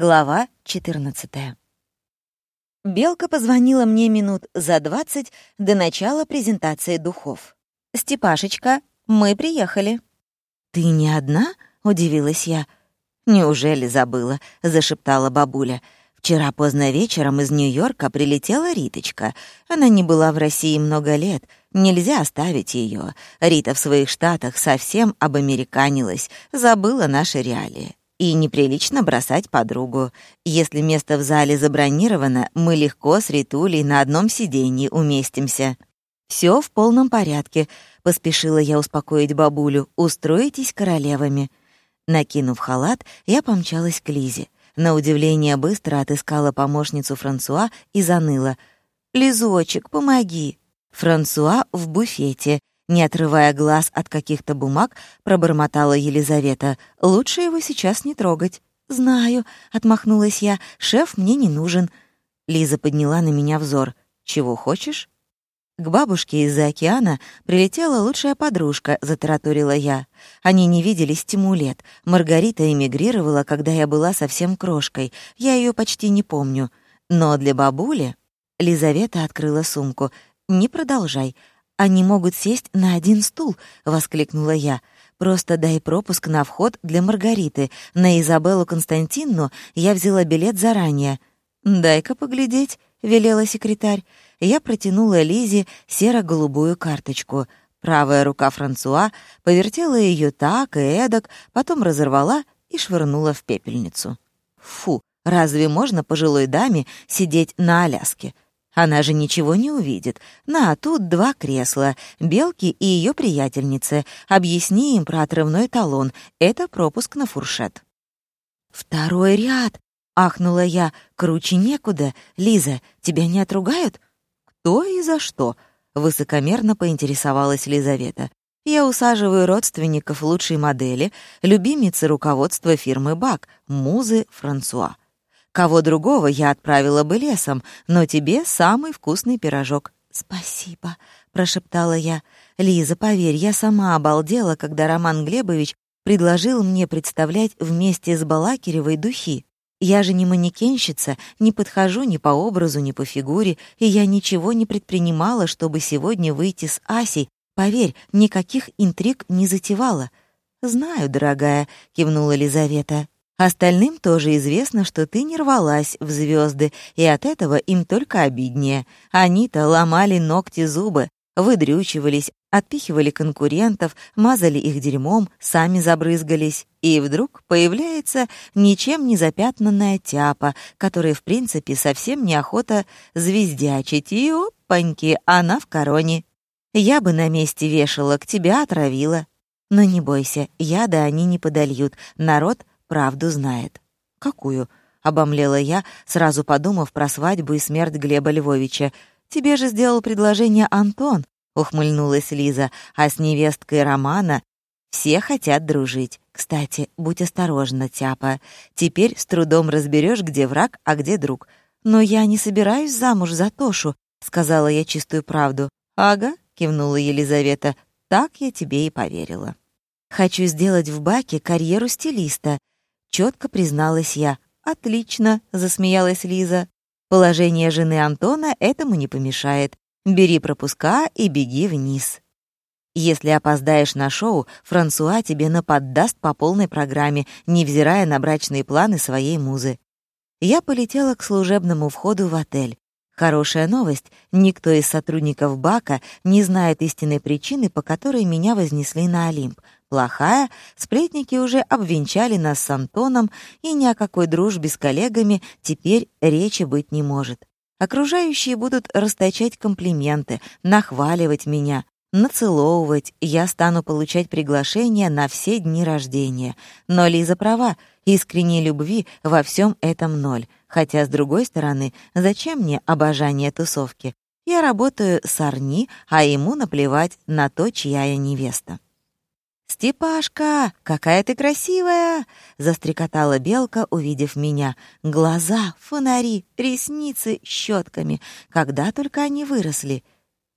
Глава 14. Белка позвонила мне минут за двадцать до начала презентации духов. «Степашечка, мы приехали». «Ты не одна?» — удивилась я. «Неужели забыла?» — зашептала бабуля. «Вчера поздно вечером из Нью-Йорка прилетела Риточка. Она не была в России много лет. Нельзя оставить ее. Рита в своих штатах совсем обамериканилась, забыла наши реалии. И неприлично бросать подругу. Если место в зале забронировано, мы легко с Ритулей на одном сиденье уместимся. Все в полном порядке», — поспешила я успокоить бабулю. «Устроитесь королевами». Накинув халат, я помчалась к Лизе. На удивление быстро отыскала помощницу Франсуа и заныла. «Лизочек, помоги!» Франсуа в буфете, не отрывая глаз от каких-то бумаг, пробормотала Елизавета. «Лучше его сейчас не трогать». «Знаю», — отмахнулась я, — «шеф мне не нужен». Лиза подняла на меня взор. «Чего хочешь?» К бабушке из-за океана прилетела лучшая подружка, затараторила я. Они не виделись тьму лет. Маргарита эмигрировала, когда я была совсем крошкой. Я ее почти не помню. Но для бабули... Лизавета открыла сумку. «Не продолжай. «Они могут сесть на один стул», — воскликнула я. «Просто дай пропуск на вход для Маргариты. На Изабеллу Константинну я взяла билет заранее». «Дай-ка поглядеть», — велела секретарь. Я протянула Лизе серо-голубую карточку. Правая рука Франсуа повертела ее так и эдак, потом разорвала и швырнула в пепельницу. «Фу, разве можно пожилой даме сидеть на Аляске?» Она же ничего не увидит. На, тут два кресла, Белки и ее приятельницы. Объясни им про отрывной талон. Это пропуск на фуршет. «Второй ряд!» — ахнула я. «Круче некуда. Лиза, тебя не отругают?» «Кто и за что?» — высокомерно поинтересовалась Лизавета. «Я усаживаю родственников лучшей модели, любимицы руководства фирмы «Бак», музы Франсуа. Кого другого я отправила бы лесом, но тебе самый вкусный пирожок». «Спасибо», — прошептала я. «Лиза, поверь, я сама обалдела, когда Роман Глебович предложил мне представлять вместе с Балакиревой духи. Я же не манекенщица, не подхожу ни по образу, ни по фигуре, и я ничего не предпринимала, чтобы сегодня выйти с Асей. Поверь, никаких интриг не затевала». «Знаю, дорогая», — кивнула Лизавета. Остальным тоже известно, что ты не рвалась в звезды, и от этого им только обиднее. Они-то ломали ногти зубы, выдрючивались, отпихивали конкурентов, мазали их дерьмом, сами забрызгались. И вдруг появляется ничем не запятнанная тяпа, которой, в принципе, совсем неохота звездячить. И опаньки, она в короне. Я бы на месте вешала, к тебя отравила. Но не бойся, яда они не подольют, народ правду знает. «Какую?» — обомлела я, сразу подумав про свадьбу и смерть Глеба Львовича. «Тебе же сделал предложение Антон», — ухмыльнулась Лиза, «а с невесткой Романа все хотят дружить. Кстати, будь осторожна, Тяпа. Теперь с трудом разберешь, где враг, а где друг. Но я не собираюсь замуж за Тошу», — сказала я чистую правду. «Ага», — кивнула Елизавета, — «так я тебе и поверила». «Хочу сделать в Баке карьеру стилиста», Четко призналась я. «Отлично», — засмеялась Лиза. «Положение жены Антона этому не помешает. Бери пропуска и беги вниз». Если опоздаешь на шоу, Франсуа тебе наподдаст по полной программе, невзирая на брачные планы своей музы. Я полетела к служебному входу в отель. Хорошая новость, никто из сотрудников Бака не знает истинной причины, по которой меня вознесли на Олимп — Плохая, сплетники уже обвенчали нас с Антоном, и ни о какой дружбе с коллегами теперь речи быть не может. Окружающие будут расточать комплименты, нахваливать меня, нацеловывать, я стану получать приглашения на все дни рождения. Но Лиза права, искренней любви во всем этом ноль. Хотя, с другой стороны, зачем мне обожание тусовки? Я работаю с Арни, а ему наплевать на то, чья я невеста. «Степашка, какая ты красивая!» — застрекотала белка, увидев меня. Глаза, фонари, ресницы щетками. Когда только они выросли.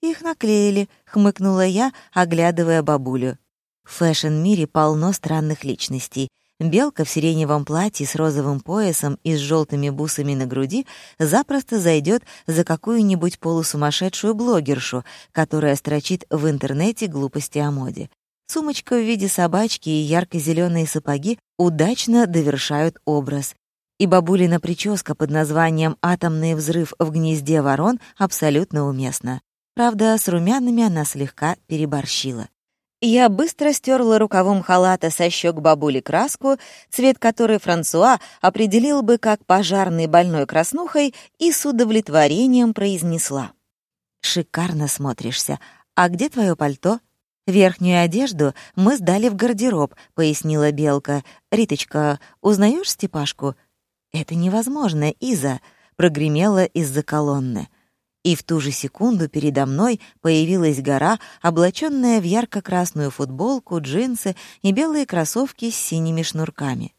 «Их наклеили», — хмыкнула я, оглядывая бабулю. В фэшн-мире полно странных личностей. белка в сиреневом платье с розовым поясом и с желтыми бусами на груди запросто зайдет за какую-нибудь полусумасшедшую блогершу, которая строчит в интернете глупости о моде. Сумочка в виде собачки и ярко-зеленые сапоги удачно довершают образ. И бабулина прическа под названием «Атомный взрыв в гнезде ворон» абсолютно уместна. Правда, с румянами она слегка переборщила. Я быстро стерла рукавом халата со щек бабули краску, цвет которой Франсуа определил бы как пожарный больной краснухой, и с удовлетворением произнесла. «Шикарно смотришься. А где твое пальто?» «Верхнюю одежду мы сдали в гардероб», — пояснила Белка. «Риточка, узнаешь Степашку?» «Это невозможно, Иза», — прогремела из-за колонны. И в ту же секунду передо мной появилась гора, облаченная в ярко-красную футболку, джинсы и белые кроссовки с синими шнурками.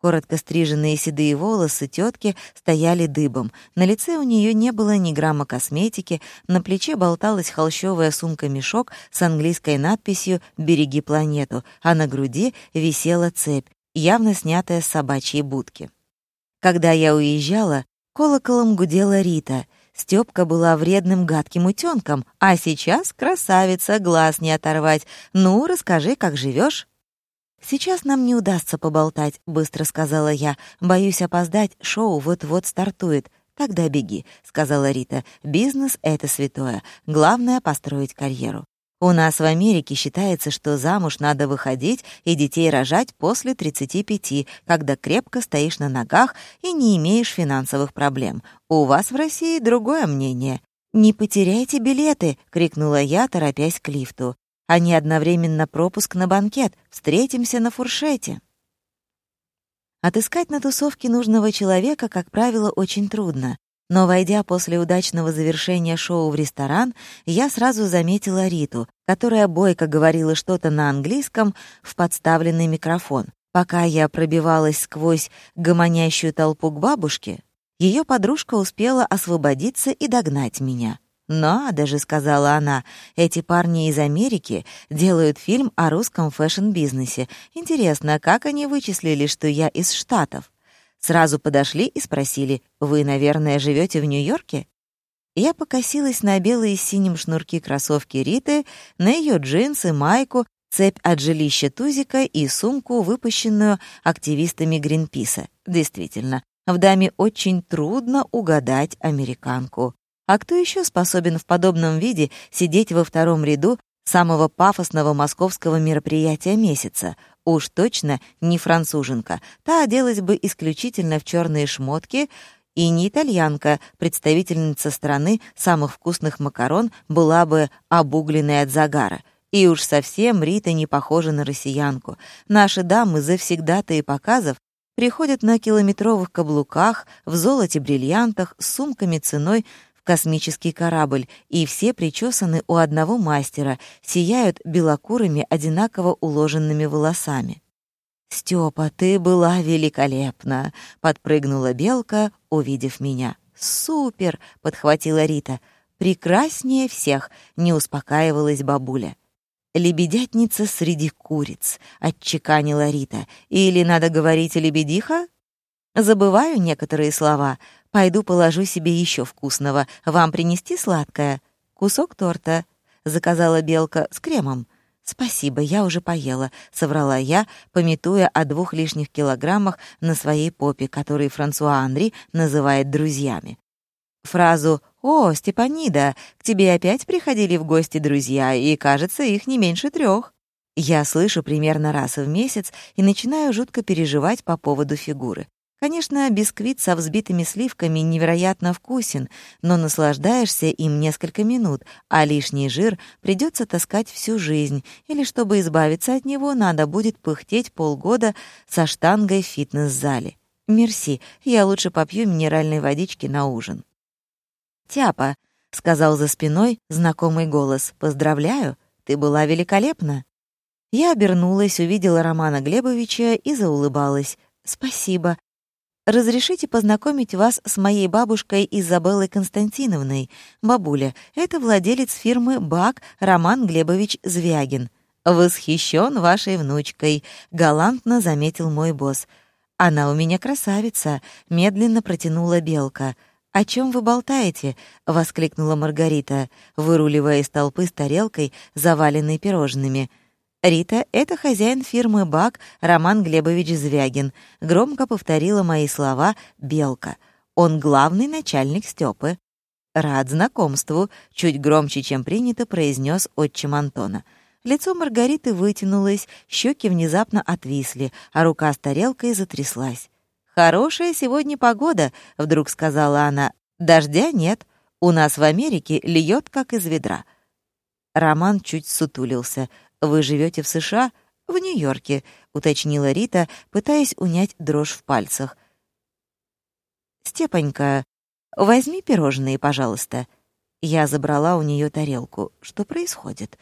Коротко стриженные седые волосы тетки стояли дыбом. На лице у нее не было ни грамма косметики, на плече болталась холщовая сумка-мешок с английской надписью «Береги планету», а на груди висела цепь, явно снятая с собачьей будки. Когда я уезжала, колоколом гудела Рита. Стёпка была вредным гадким утёнком, а сейчас красавица, глаз не оторвать. Ну, расскажи, как живёшь. «Сейчас нам не удастся поболтать», — быстро сказала я. «Боюсь опоздать, шоу вот-вот стартует». «Тогда беги», — сказала Рита. «Бизнес — это святое. Главное — построить карьеру. У нас в Америке считается, что замуж надо выходить и детей рожать после 35, когда крепко стоишь на ногах и не имеешь финансовых проблем. У вас в России другое мнение. «Не потеряйте билеты!» — крикнула я, торопясь к лифту а не одновременно пропуск на банкет. Встретимся на фуршете. Отыскать на тусовке нужного человека, как правило, очень трудно. Но, войдя после удачного завершения шоу в ресторан, я сразу заметила Риту, которая бойко говорила что-то на английском в подставленный микрофон. Пока я пробивалась сквозь гомонящую толпу к бабушке, ее подружка успела освободиться и догнать меня. «Надо же», — сказала она, — «эти парни из Америки делают фильм о русском фэшн-бизнесе. Интересно, как они вычислили, что я из Штатов?» Сразу подошли и спросили, «Вы, наверное, живете в Нью-Йорке?» Я покосилась на белые с синим шнурки кроссовки Риты, на ее джинсы, майку, цепь от жилища Тузика и сумку, выпущенную активистами Гринписа. Действительно, в даме очень трудно угадать американку. А кто еще способен в подобном виде сидеть во втором ряду самого пафосного московского мероприятия месяца? Уж точно не француженка. Та оделась бы исключительно в черные шмотки, и не итальянка, представительница страны самых вкусных макарон, была бы обугленной от загара. И уж совсем Рита не похожа на россиянку. Наши дамы завсегда-то и показов приходят на километровых каблуках, в золоте-бриллиантах, с сумками ценой космический корабль, и все причесаны у одного мастера, сияют белокурыми, одинаково уложенными волосами. «Стёпа, ты была великолепна!» — подпрыгнула Белка, увидев меня. «Супер!» — подхватила Рита. «Прекраснее всех!» — не успокаивалась бабуля. «Лебедятница среди куриц», — отчеканила Рита. «Или надо говорить «лебедиха»?» Забываю некоторые слова, Пойду положу себе еще вкусного. Вам принести сладкое? Кусок торта, заказала Белка с кремом. «Спасибо, я уже поела», — соврала я, пометуя о двух лишних килограммах на своей попе, которые Франсуа Анри называет друзьями. Фразу «О, Степанида, к тебе опять приходили в гости друзья, и, кажется, их не меньше трех». Я слышу примерно раз в месяц и начинаю жутко переживать по поводу фигуры. Конечно, бисквит со взбитыми сливками невероятно вкусен, но наслаждаешься им несколько минут, а лишний жир придется таскать всю жизнь, или чтобы избавиться от него, надо будет пыхтеть полгода со штангой в фитнес-зале. Мерси, я лучше попью минеральной водички на ужин. «Тяпа», — сказал за спиной знакомый голос, — «поздравляю, ты была великолепна». Я обернулась, увидела Романа Глебовича и заулыбалась. «Спасибо», Разрешите познакомить вас с моей бабушкой Изабеллой Константиновной. Бабуля, это владелец фирмы «БАК» Роман Глебович Звягин. «Восхищен вашей внучкой», — галантно заметил мой босс. «Она у меня красавица», — медленно протянула Белка. «О чем вы болтаете?» — воскликнула Маргарита, выруливая из толпы с тарелкой, заваленной пирожными. «Рита — это хозяин фирмы «Бак» Роман Глебович Звягин», — громко повторила мои слова «Белка». «Он главный начальник Стёпы». «Рад знакомству», — чуть громче, чем принято, произнес отчим Антона. Лицо Маргариты вытянулось, щеки внезапно отвисли, а рука с тарелкой затряслась. «Хорошая сегодня погода», — вдруг сказала она. «Дождя нет. У нас в Америке льет, как из ведра». Роман чуть сутулился — «Вы живете в США?» «В Нью-Йорке», — уточнила Рита, пытаясь унять дрожь в пальцах. «Степанька, возьми пирожные, пожалуйста». Я забрала у нее тарелку. Что происходит?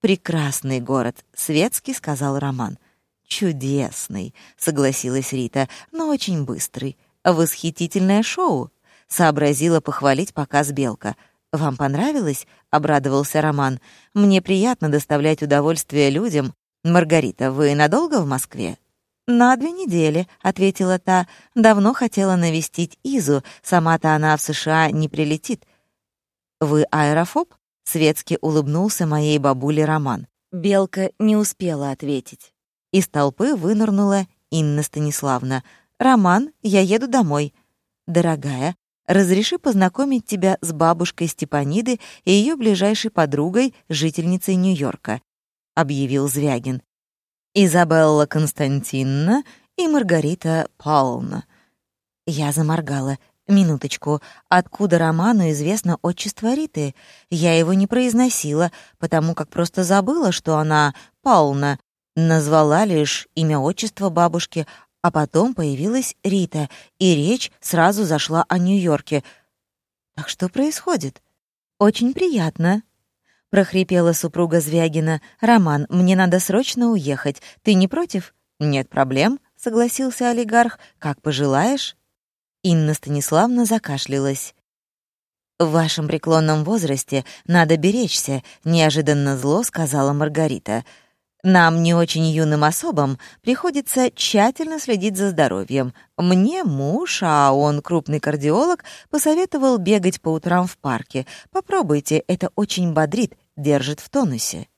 «Прекрасный город», — светский сказал Роман. «Чудесный», — согласилась Рита, — «но очень быстрый. Восхитительное шоу», — сообразила похвалить показ Белка — «Вам понравилось?» — обрадовался Роман. «Мне приятно доставлять удовольствие людям. Маргарита, вы надолго в Москве?» «На две недели», — ответила та. «Давно хотела навестить Изу. Сама-то она в США не прилетит». «Вы аэрофоб?» — светски улыбнулся моей бабуле Роман. Белка не успела ответить. Из толпы вынырнула Инна Станиславна. «Роман, я еду домой». «Дорогая, разреши познакомить тебя с бабушкой Степаниды и ее ближайшей подругой, жительницей Нью-Йорка», — объявил Звягин. «Изабелла Константиновна и Маргарита Павловна». Я заморгала. Минуточку, откуда Роману известно отчество Риты? Я его не произносила, потому как просто забыла, что она Павловна. Назвала лишь имя отчества бабушки, а потом появилась Рита, и речь сразу зашла о Нью-Йорке. Так что происходит? Очень приятно, прохрипела супруга Звягина. Роман, мне надо срочно уехать. Ты не против? Нет проблем, согласился олигарх. Как пожелаешь. Инна Станиславна закашлялась. «В вашем преклонном возрасте надо беречься», — неожиданно зло сказала Маргарита. Нам, не очень юным особам, приходится тщательно следить за здоровьем. Мне муж, а он крупный кардиолог, посоветовал бегать по утрам в парке. Попробуйте, это очень бодрит, держит в тонусе.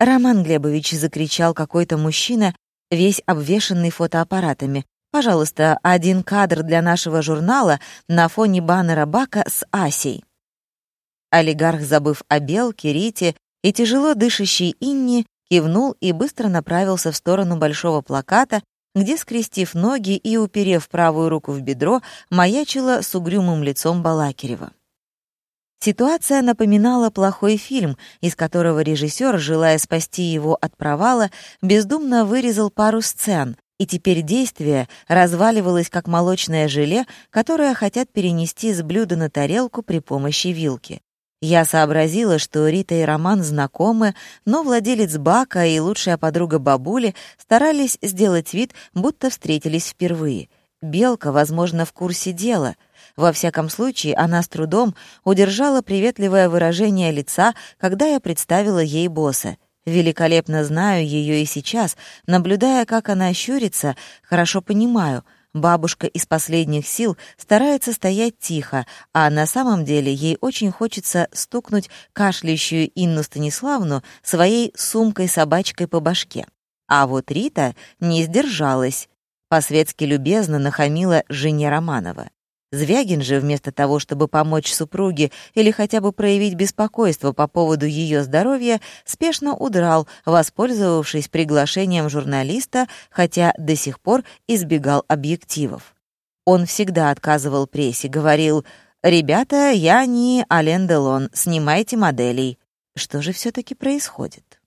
Роман Глебович закричал какой-то мужчина, весь обвешанный фотоаппаратами. «Пожалуйста, один кадр для нашего журнала на фоне баннера Бака с Асей». Олигарх, забыв о Белке, Рите и тяжело дышащей Инне, кивнул и быстро направился в сторону большого плаката, где, скрестив ноги и уперев правую руку в бедро, маячила с угрюмым лицом Балакирева. Ситуация напоминала плохой фильм, из которого режиссер, желая спасти его от провала, бездумно вырезал пару сцен, и теперь действие разваливалось как молочное желе, которое хотят перенести с блюда на тарелку при помощи вилки. Я сообразила, что Рита и Роман знакомы, но владелец бака и лучшая подруга бабули старались сделать вид, будто встретились впервые. Белка, возможно, в курсе дела. Во всяком случае, она с трудом удержала приветливое выражение лица, когда я представила ей босса. Великолепно знаю ее и сейчас, наблюдая, как она щурится, хорошо понимаю — Бабушка из последних сил старается стоять тихо, а на самом деле ей очень хочется стукнуть кашляющую Инну Станиславну своей сумкой-собачкой по башке. А вот Рита не сдержалась. По-светски любезно нахамила жене Романова. Звягин же, вместо того, чтобы помочь супруге или хотя бы проявить беспокойство по поводу ее здоровья, спешно удрал, воспользовавшись приглашением журналиста, хотя до сих пор избегал объективов. Он всегда отказывал прессе, говорил «Ребята, я не Ален Делон, снимайте моделей». Что же все таки происходит?